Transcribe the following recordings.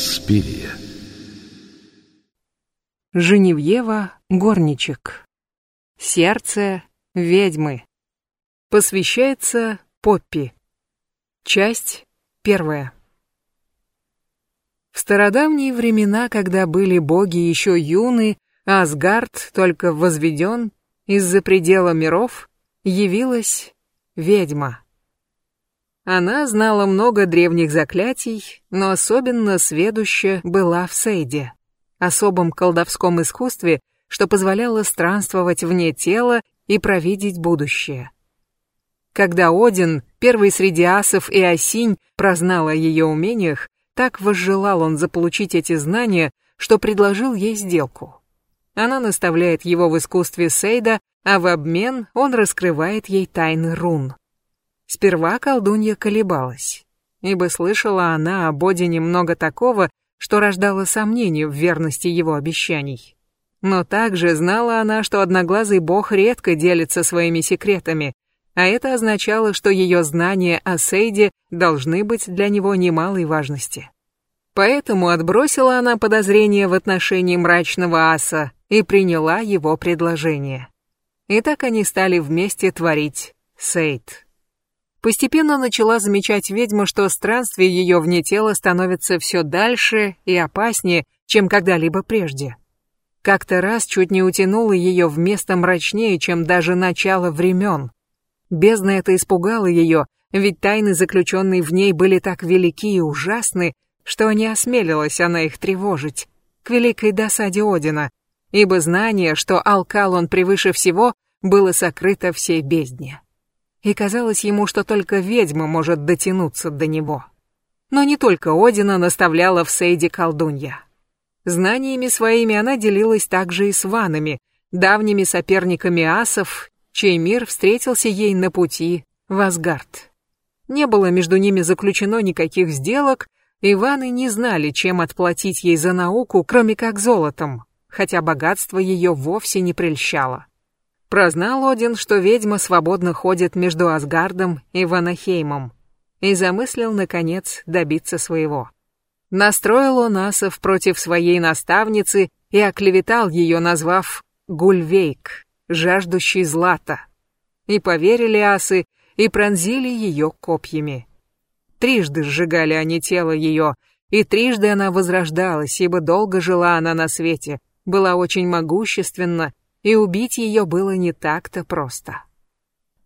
Инспирия. Женевьева Горничек. Сердце ведьмы. Посвящается Поппи. Часть первая. В стародавние времена, когда были боги еще юны, Асгард только возведен, из-за предела миров явилась ведьма. Она знала много древних заклятий, но особенно сведуща была в Сейде, особом колдовском искусстве, что позволяло странствовать вне тела и провидеть будущее. Когда Один, первый среди асов и осинь, прознал о ее умениях, так возжелал он заполучить эти знания, что предложил ей сделку. Она наставляет его в искусстве Сейда, а в обмен он раскрывает ей тайны рун. Сперва колдунья колебалась, ибо слышала она о Бодине много такого, что рождало сомнения в верности его обещаний. Но также знала она, что одноглазый бог редко делится своими секретами, а это означало, что ее знания о Сейде должны быть для него немалой важности. Поэтому отбросила она подозрения в отношении мрачного аса и приняла его предложение. И так они стали вместе творить Сейд. Постепенно начала замечать ведьма, что странствие ее вне тела становится все дальше и опаснее, чем когда-либо прежде. Как-то раз чуть не утянуло ее в место мрачнее, чем даже начало времен. Бездна это испугала ее, ведь тайны, заключенные в ней, были так велики и ужасны, что не осмелилась она их тревожить, к великой досаде Одина, ибо знание, что алкал он превыше всего, было сокрыто всей бездне и казалось ему, что только ведьма может дотянуться до него. Но не только Одина наставляла в Сейде колдунья. Знаниями своими она делилась также и с ванами, давними соперниками асов, чей мир встретился ей на пути в Асгард. Не было между ними заключено никаких сделок, и ваны не знали, чем отплатить ей за науку, кроме как золотом, хотя богатство ее вовсе не прельщало. Прознал Один, что ведьма свободно ходит между Асгардом и Ванахеймом, и замыслил, наконец, добиться своего. Настроил он асов против своей наставницы и оклеветал ее, назвав Гульвейк, жаждущий злата. И поверили асы, и пронзили ее копьями. Трижды сжигали они тело ее, и трижды она возрождалась, ибо долго жила она на свете, была очень могущественна и убить ее было не так-то просто.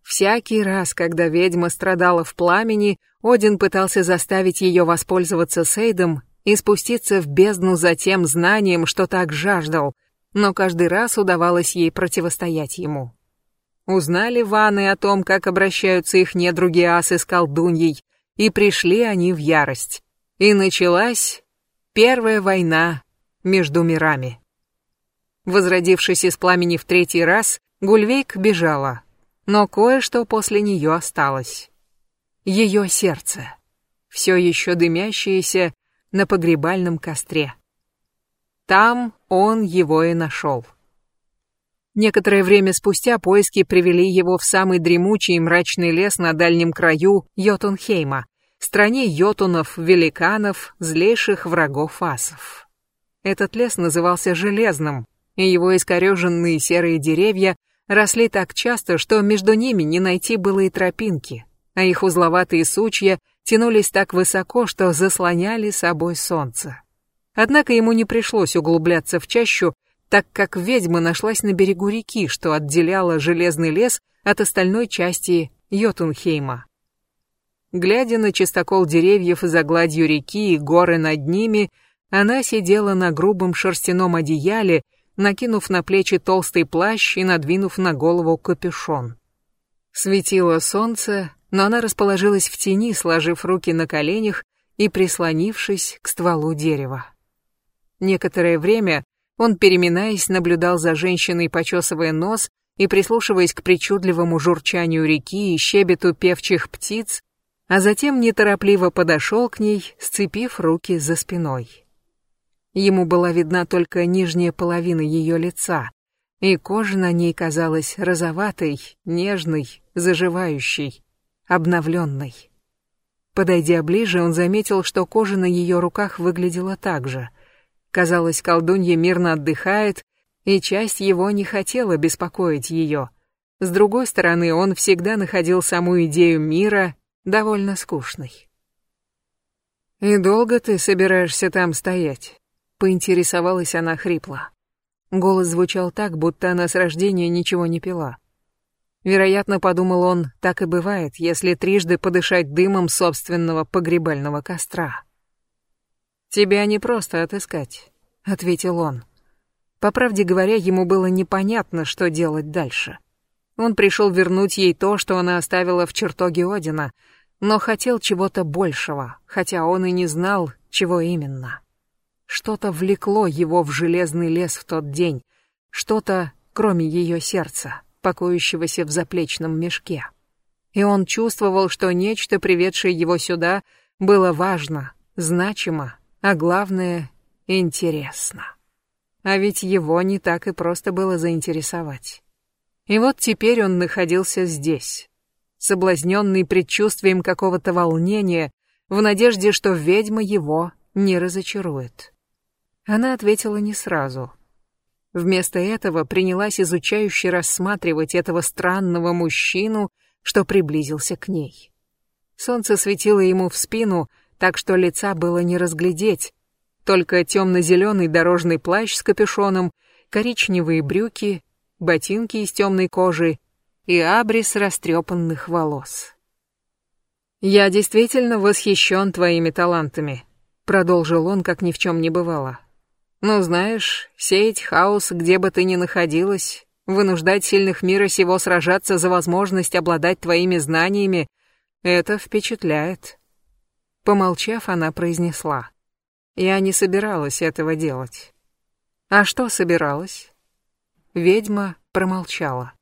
Всякий раз, когда ведьма страдала в пламени, Один пытался заставить ее воспользоваться Сейдом и спуститься в бездну за тем знанием, что так жаждал, но каждый раз удавалось ей противостоять ему. Узнали ваны о том, как обращаются их недруги асы с колдуньей, и пришли они в ярость. И началась первая война между мирами. Возродившись из пламени в третий раз, Гульвейк бежала, но кое-что после нее осталось. Ее сердце, все еще дымящееся на погребальном костре. Там он его и нашел. Некоторое время спустя поиски привели его в самый дремучий и мрачный лес на дальнем краю Йотунхейма, стране йотунов, великанов, злейших врагов асов. Этот лес назывался Железным, и его искореженные серые деревья росли так часто, что между ними не найти было и тропинки, а их узловатые сучья тянулись так высоко, что заслоняли собой солнце. Однако ему не пришлось углубляться в чащу, так как ведьма нашлась на берегу реки, что отделяла железный лес от остальной части Йотунхейма. Глядя на чистокол деревьев за гладью реки и горы над ними, она сидела на грубом шерстяном одеяле накинув на плечи толстый плащ и надвинув на голову капюшон. Светило солнце, но она расположилась в тени, сложив руки на коленях и прислонившись к стволу дерева. Некоторое время он, переминаясь, наблюдал за женщиной, почесывая нос и прислушиваясь к причудливому журчанию реки и щебету певчих птиц, а затем неторопливо подошел к ней, сцепив руки за спиной. Ему была видна только нижняя половина ее лица, и кожа на ней казалась розоватой, нежной, заживающей, обновленной. Подойдя ближе, он заметил, что кожа на ее руках выглядела так же. Казалось, колдунья мирно отдыхает, и часть его не хотела беспокоить ее. С другой стороны, он всегда находил саму идею мира довольно скучной. «И долго ты собираешься там стоять?» — поинтересовалась она хрипло. Голос звучал так, будто она с рождения ничего не пила. Вероятно, подумал он, так и бывает, если трижды подышать дымом собственного погребального костра. «Тебя не просто отыскать», — ответил он. По правде говоря, ему было непонятно, что делать дальше. Он пришел вернуть ей то, что она оставила в чертоге Одина, но хотел чего-то большего, хотя он и не знал, чего именно. Что-то влекло его в железный лес в тот день, что-то, кроме ее сердца, покоящегося в заплечном мешке. И он чувствовал, что нечто, приведшее его сюда, было важно, значимо, а главное — интересно. А ведь его не так и просто было заинтересовать. И вот теперь он находился здесь, соблазненный предчувствием какого-то волнения, в надежде, что ведьма его не разочарует. Она ответила не сразу. Вместо этого принялась изучающе рассматривать этого странного мужчину, что приблизился к ней. Солнце светило ему в спину, так что лица было не разглядеть, только темно-зеленый дорожный плащ с капюшоном, коричневые брюки, ботинки из темной кожи и абрис растрепанных волос. «Я действительно восхищен твоими талантами», — продолжил он, как ни в чем не бывало. «Ну, знаешь, сеять хаос, где бы ты ни находилась, вынуждать сильных мира сего сражаться за возможность обладать твоими знаниями, это впечатляет». Помолчав, она произнесла. «Я не собиралась этого делать». «А что собиралась?» Ведьма промолчала.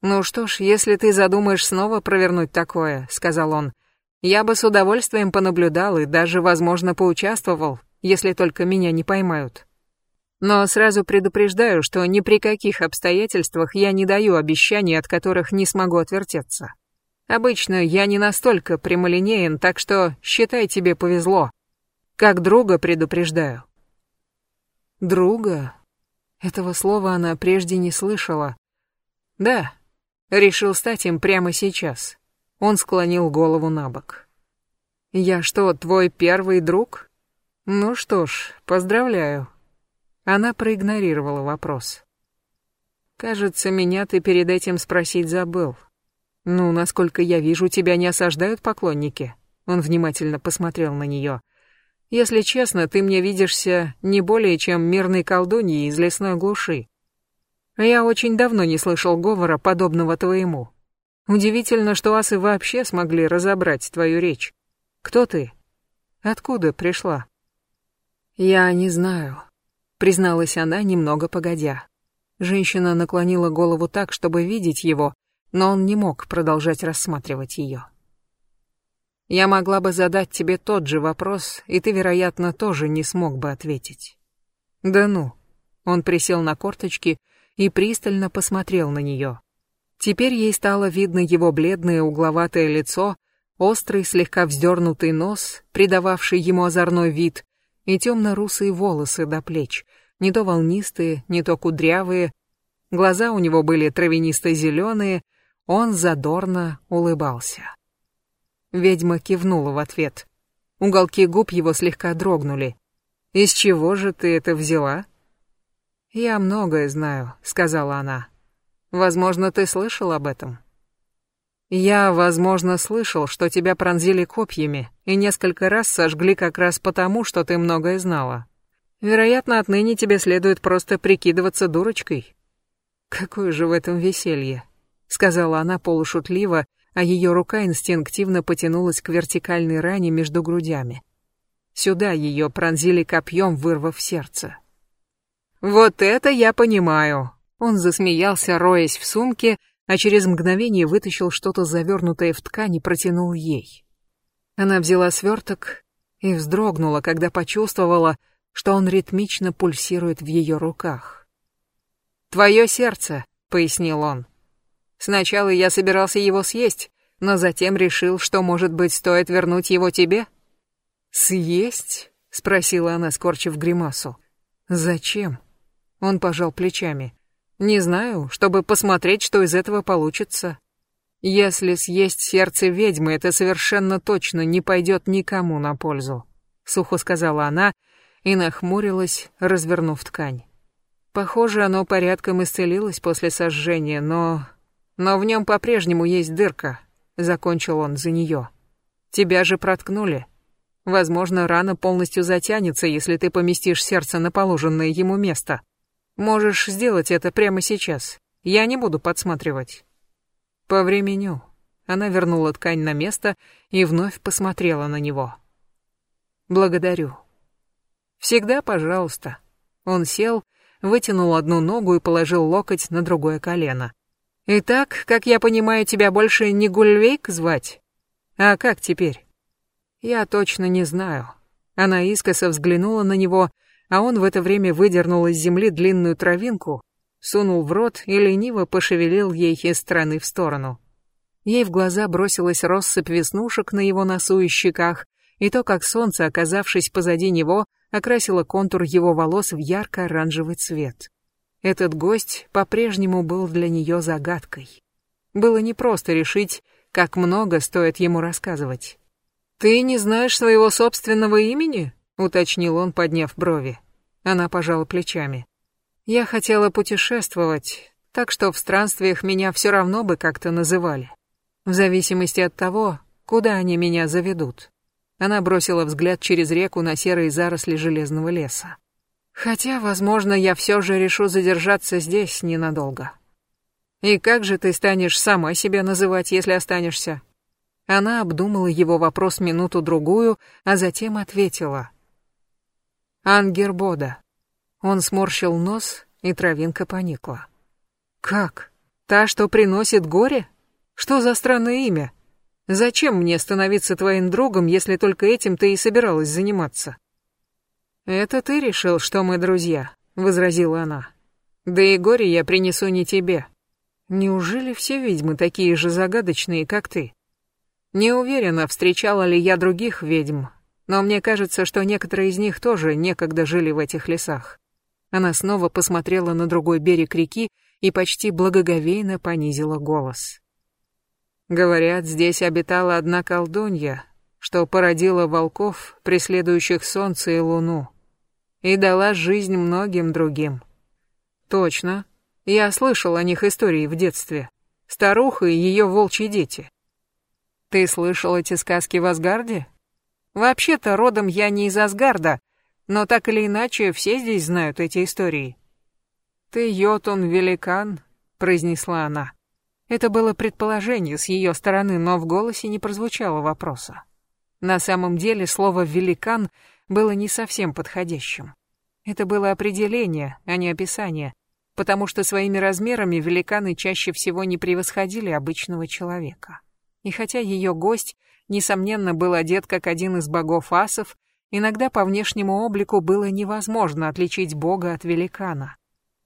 «Ну что ж, если ты задумаешь снова провернуть такое», — сказал он, — «я бы с удовольствием понаблюдал и даже, возможно, поучаствовал, если только меня не поймают. Но сразу предупреждаю, что ни при каких обстоятельствах я не даю обещаний, от которых не смогу отвертеться. Обычно я не настолько прямолинеен, так что считай тебе повезло. Как друга предупреждаю». «Друга?» Этого слова она прежде не слышала. Да, решил стать им прямо сейчас. Он склонил голову на бок. Я что, твой первый друг? Ну что ж, поздравляю. Она проигнорировала вопрос. Кажется, меня ты перед этим спросить забыл. Ну, насколько я вижу, тебя не осаждают поклонники. Он внимательно посмотрел на нее. Если честно, ты мне видишься не более чем мирной колдуньей из лесной глуши. Я очень давно не слышал говора, подобного твоему. Удивительно, что асы вообще смогли разобрать твою речь. Кто ты? Откуда пришла? Я не знаю, призналась она немного погодя. Женщина наклонила голову так, чтобы видеть его, но он не мог продолжать рассматривать ее. Я могла бы задать тебе тот же вопрос, и ты, вероятно, тоже не смог бы ответить. Да ну. Он присел на корточки и пристально посмотрел на нее. Теперь ей стало видно его бледное угловатое лицо, острый, слегка вздернутый нос, придававший ему озорной вид, и темно-русые волосы до плеч, не то волнистые, не то кудрявые. Глаза у него были травянисто-зеленые, он задорно улыбался. Ведьма кивнула в ответ. Уголки губ его слегка дрогнули. «Из чего же ты это взяла?» «Я многое знаю», — сказала она. «Возможно, ты слышал об этом?» «Я, возможно, слышал, что тебя пронзили копьями и несколько раз сожгли как раз потому, что ты многое знала. Вероятно, отныне тебе следует просто прикидываться дурочкой». «Какое же в этом веселье», — сказала она полушутливо, а ее рука инстинктивно потянулась к вертикальной ране между грудями. Сюда ее пронзили копьем, вырвав сердце. «Вот это я понимаю!» Он засмеялся, роясь в сумке, а через мгновение вытащил что-то завернутое в ткань и протянул ей. Она взяла сверток и вздрогнула, когда почувствовала, что он ритмично пульсирует в ее руках. «Твое сердце», — пояснил он. Сначала я собирался его съесть, но затем решил, что, может быть, стоит вернуть его тебе? Съесть? спросила она, скорчив гримасу. Зачем? Он пожал плечами. Не знаю, чтобы посмотреть, что из этого получится. Если съесть сердце ведьмы, это совершенно точно не пойдет никому на пользу, сухо сказала она и нахмурилась, развернув ткань. Похоже, оно порядком исцелилось после сожжения, но... Но в нем по-прежнему есть дырка, закончил он за нее. Тебя же проткнули. Возможно, рана полностью затянется, если ты поместишь сердце на положенное ему место. Можешь сделать это прямо сейчас. Я не буду подсматривать. По времени. Она вернула ткань на место и вновь посмотрела на него. Благодарю. Всегда пожалуйста. Он сел, вытянул одну ногу и положил локоть на другое колено. Итак, как я понимаю, тебя больше не Гульвейк звать? А как теперь? Я точно не знаю. Она искоса взглянула на него, а он в это время выдернул из земли длинную травинку, сунул в рот и лениво пошевелил ей из стороны в сторону. Ей в глаза бросилась россыпь веснушек на его носу и щеках, и то, как солнце, оказавшись позади него, окрасило контур его волос в ярко-оранжевый цвет. Этот гость по-прежнему был для нее загадкой. Было непросто решить, как много стоит ему рассказывать. «Ты не знаешь своего собственного имени?» — уточнил он, подняв брови. Она пожала плечами. «Я хотела путешествовать, так что в странствиях меня все равно бы как-то называли. В зависимости от того, куда они меня заведут». Она бросила взгляд через реку на серые заросли железного леса. «Хотя, возможно, я все же решу задержаться здесь ненадолго». «И как же ты станешь сама себя называть, если останешься?» Она обдумала его вопрос минуту-другую, а затем ответила. «Ангербода». Он сморщил нос, и травинка поникла. «Как? Та, что приносит горе? Что за странное имя? Зачем мне становиться твоим другом, если только этим ты и собиралась заниматься?» «Это ты решил, что мы друзья», — возразила она. «Да и горе я принесу не тебе. Неужели все ведьмы такие же загадочные, как ты?» Не уверена, встречала ли я других ведьм, но мне кажется, что некоторые из них тоже некогда жили в этих лесах. Она снова посмотрела на другой берег реки и почти благоговейно понизила голос. Говорят, здесь обитала одна колдунья, что породила волков, преследующих солнце и луну, и дала жизнь многим другим. Точно. Я слышал о них истории в детстве. Старуха и ее волчьи дети. Ты слышал эти сказки в Асгарде? Вообще-то родом я не из Асгарда, но так или иначе все здесь знают эти истории. Ты Йотун великан, произнесла она. Это было предположение с ее стороны, но в голосе не прозвучало вопроса. На самом деле слово великан было не совсем подходящим. Это было определение, а не описание, потому что своими размерами великаны чаще всего не превосходили обычного человека. И хотя ее гость, несомненно, был одет как один из богов асов, иногда по внешнему облику было невозможно отличить бога от великана.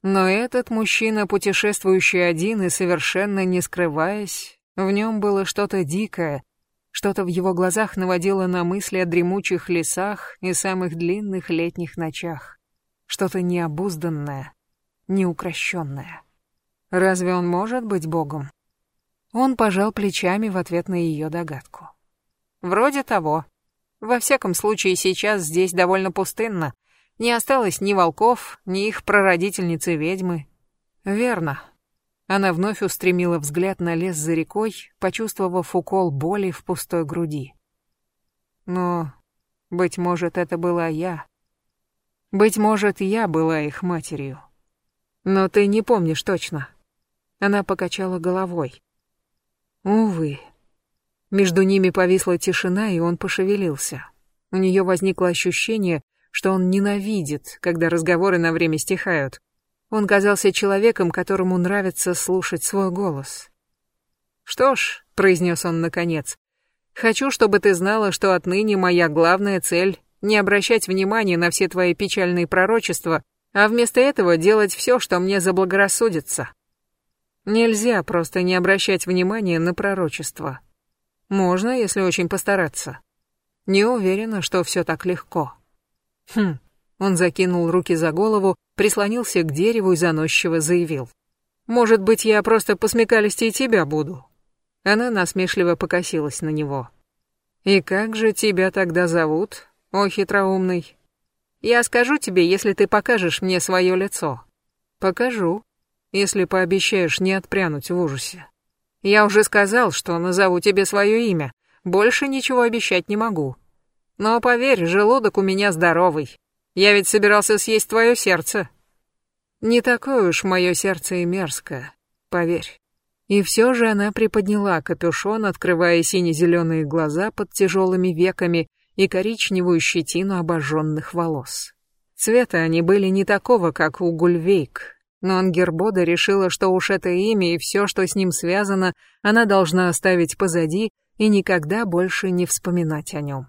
Но этот мужчина, путешествующий один и совершенно не скрываясь, в нем было что-то дикое, что-то в его глазах наводило на мысли о дремучих лесах и самых длинных летних ночах. Что-то необузданное, неукрощенное. Разве он может быть богом? Он пожал плечами в ответ на ее догадку. Вроде того. Во всяком случае, сейчас здесь довольно пустынно. Не осталось ни волков, ни их прародительницы-ведьмы. Верно. Она вновь устремила взгляд на лес за рекой, почувствовав укол боли в пустой груди. Но, быть может, это была я. Быть может, я была их матерью. Но ты не помнишь точно. Она покачала головой. Увы. Между ними повисла тишина, и он пошевелился. У нее возникло ощущение, что он ненавидит, когда разговоры на время стихают. Он казался человеком, которому нравится слушать свой голос. «Что ж», — произнес он наконец, — «хочу, чтобы ты знала, что отныне моя главная цель — не обращать внимания на все твои печальные пророчества, а вместо этого делать все, что мне заблагорассудится». Нельзя просто не обращать внимания на пророчество. Можно, если очень постараться. Не уверена, что все так легко. Хм. Он закинул руки за голову, прислонился к дереву и заносчиво заявил. «Может быть, я просто по смекалисти и тебя буду?» Она насмешливо покосилась на него. «И как же тебя тогда зовут, о хитроумный?» «Я скажу тебе, если ты покажешь мне свое лицо». «Покажу, если пообещаешь не отпрянуть в ужасе». «Я уже сказал, что назову тебе свое имя. Больше ничего обещать не могу. Но поверь, желудок у меня здоровый. Я ведь собирался съесть твое сердце». «Не такое уж мое сердце и мерзкое, поверь». И все же она приподняла капюшон, открывая сине-зеленые глаза под тяжелыми веками и коричневую щетину обожженных волос. Цвета они были не такого, как у Гульвейк, но Ангербода решила, что уж это имя и все, что с ним связано, она должна оставить позади и никогда больше не вспоминать о нем.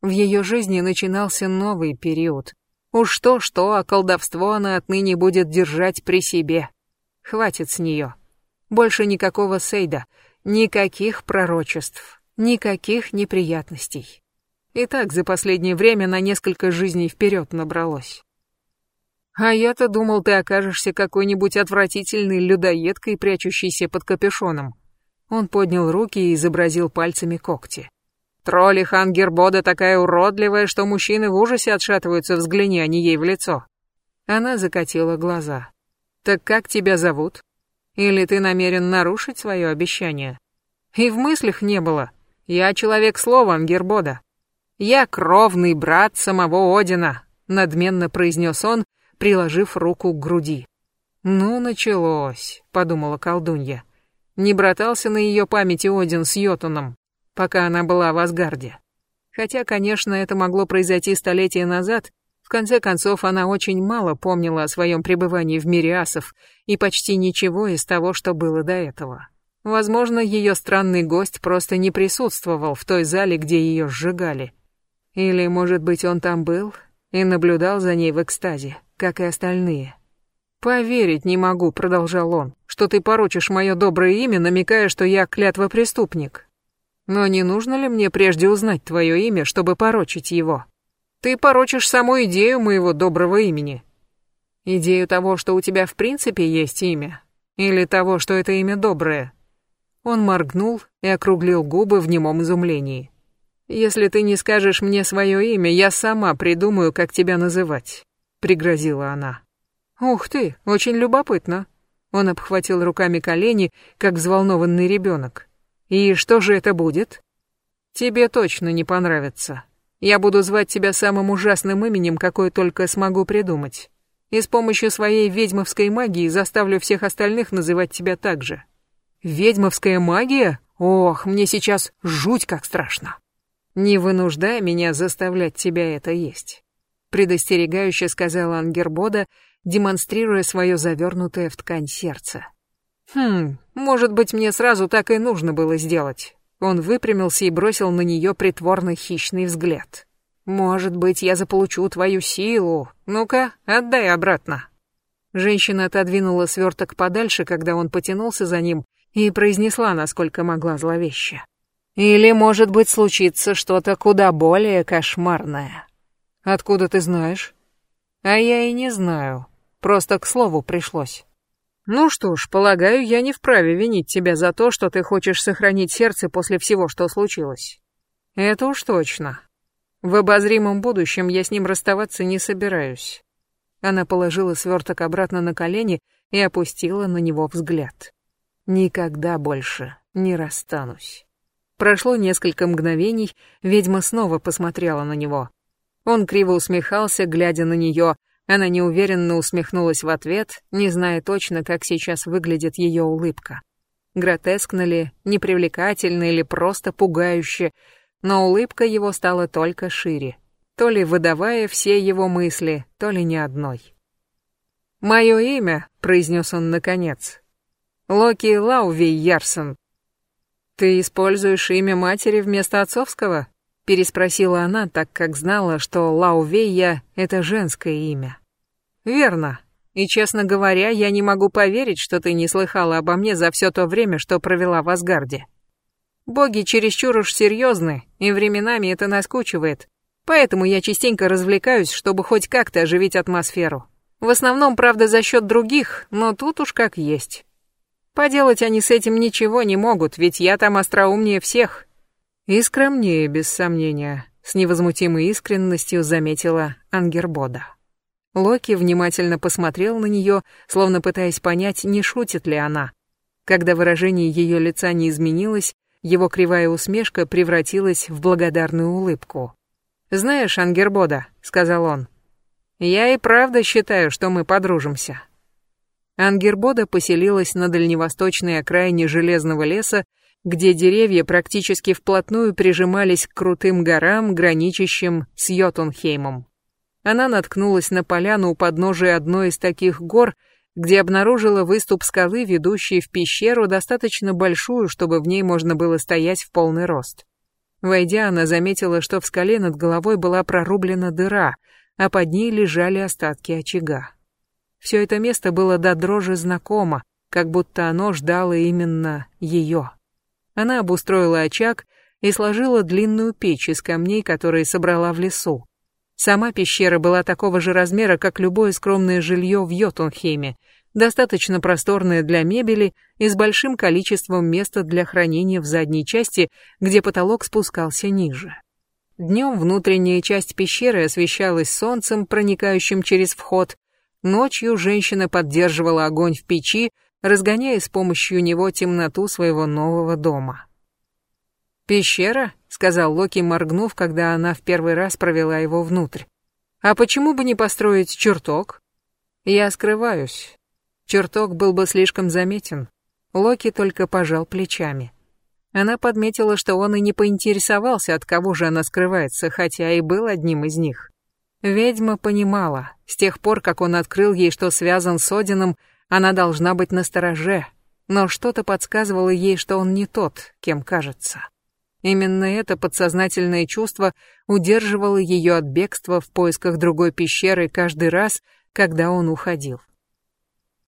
В ее жизни начинался новый период. Уж что-что, а колдовство она отныне будет держать при себе. Хватит с нее. Больше никакого Сейда, никаких пророчеств, никаких неприятностей. И так за последнее время на несколько жизней вперед набралось. А я-то думал, ты окажешься какой-нибудь отвратительной людоедкой, прячущейся под капюшоном. Он поднял руки и изобразил пальцами когти. Тролли Хангербода такая уродливая, что мужчины в ужасе отшатываются, взгляни они ей в лицо. Она закатила глаза. Так как тебя зовут? Или ты намерен нарушить свое обещание? И в мыслях не было. Я человек слова, Ангербода. Я кровный брат самого Одина, надменно произнес он, приложив руку к груди. Ну, началось, подумала колдунья. Не братался на ее памяти Один с Йотуном, пока она была в Асгарде. Хотя, конечно, это могло произойти столетия назад, конце концов, она очень мало помнила о своем пребывании в мире асов и почти ничего из того, что было до этого. Возможно, ее странный гость просто не присутствовал в той зале, где ее сжигали. Или, может быть, он там был и наблюдал за ней в экстазе, как и остальные. «Поверить не могу», — продолжал он, — «что ты порочишь мое доброе имя, намекая, что я клятва преступник. Но не нужно ли мне прежде узнать твое имя, чтобы порочить его?» Ты порочишь саму идею моего доброго имени. Идею того, что у тебя в принципе есть имя. Или того, что это имя доброе. Он моргнул и округлил губы в немом изумлении. «Если ты не скажешь мне свое имя, я сама придумаю, как тебя называть», — пригрозила она. «Ух ты, очень любопытно». Он обхватил руками колени, как взволнованный ребенок. «И что же это будет?» «Тебе точно не понравится», я буду звать тебя самым ужасным именем, какое только смогу придумать. И с помощью своей ведьмовской магии заставлю всех остальных называть тебя так же. Ведьмовская магия? Ох, мне сейчас жуть как страшно. Не вынуждай меня заставлять тебя это есть. Предостерегающе сказала Ангербода, демонстрируя свое завернутое в ткань сердце. Хм, может быть, мне сразу так и нужно было сделать. Он выпрямился и бросил на нее притворно хищный взгляд. «Может быть, я заполучу твою силу. Ну-ка, отдай обратно». Женщина отодвинула сверток подальше, когда он потянулся за ним, и произнесла, насколько могла зловеще. «Или, может быть, случится что-то куда более кошмарное». «Откуда ты знаешь?» «А я и не знаю. Просто к слову пришлось». Ну что ж, полагаю, я не вправе винить тебя за то, что ты хочешь сохранить сердце после всего, что случилось. Это уж точно. В обозримом будущем я с ним расставаться не собираюсь. Она положила сверток обратно на колени и опустила на него взгляд. Никогда больше не расстанусь. Прошло несколько мгновений, ведьма снова посмотрела на него. Он криво усмехался, глядя на нее, она неуверенно усмехнулась в ответ, не зная точно, как сейчас выглядит ее улыбка. Гротескно ли, непривлекательно или просто пугающе, но улыбка его стала только шире, то ли выдавая все его мысли, то ли ни одной. «Мое имя», — произнес он наконец, — «Локи Лауви Ярсон». «Ты используешь имя матери вместо отцовского?» — переспросила она, так как знала, что Лаувея — это женское имя. Верно. И, честно говоря, я не могу поверить, что ты не слыхала обо мне за все то время, что провела в Асгарде. Боги чересчур уж серьезны, и временами это наскучивает. Поэтому я частенько развлекаюсь, чтобы хоть как-то оживить атмосферу. В основном, правда, за счет других, но тут уж как есть. Поделать они с этим ничего не могут, ведь я там остроумнее всех. И скромнее, без сомнения, с невозмутимой искренностью заметила Ангербода. Локи внимательно посмотрел на нее, словно пытаясь понять, не шутит ли она. Когда выражение ее лица не изменилось, его кривая усмешка превратилась в благодарную улыбку. «Знаешь, Ангербода», — сказал он, — «я и правда считаю, что мы подружимся». Ангербода поселилась на дальневосточной окраине Железного леса, где деревья практически вплотную прижимались к крутым горам, граничащим с Йотунхеймом. Она наткнулась на поляну у подножия одной из таких гор, где обнаружила выступ скалы, ведущий в пещеру, достаточно большую, чтобы в ней можно было стоять в полный рост. Войдя, она заметила, что в скале над головой была прорублена дыра, а под ней лежали остатки очага. Все это место было до дрожи знакомо, как будто оно ждало именно ее. Она обустроила очаг и сложила длинную печь из камней, которые собрала в лесу. Сама пещера была такого же размера, как любое скромное жилье в Йотунхейме, достаточно просторная для мебели и с большим количеством места для хранения в задней части, где потолок спускался ниже. Днем внутренняя часть пещеры освещалась солнцем, проникающим через вход. Ночью женщина поддерживала огонь в печи, разгоняя с помощью него темноту своего нового дома. «Пещера?» — сказал Локи, моргнув, когда она в первый раз провела его внутрь. «А почему бы не построить чертог?» «Я скрываюсь. Чертог был бы слишком заметен. Локи только пожал плечами. Она подметила, что он и не поинтересовался, от кого же она скрывается, хотя и был одним из них. Ведьма понимала, с тех пор, как он открыл ей, что связан с Одином, она должна быть настороже, но что-то подсказывало ей, что он не тот, кем кажется. Именно это подсознательное чувство удерживало ее от бегства в поисках другой пещеры каждый раз, когда он уходил.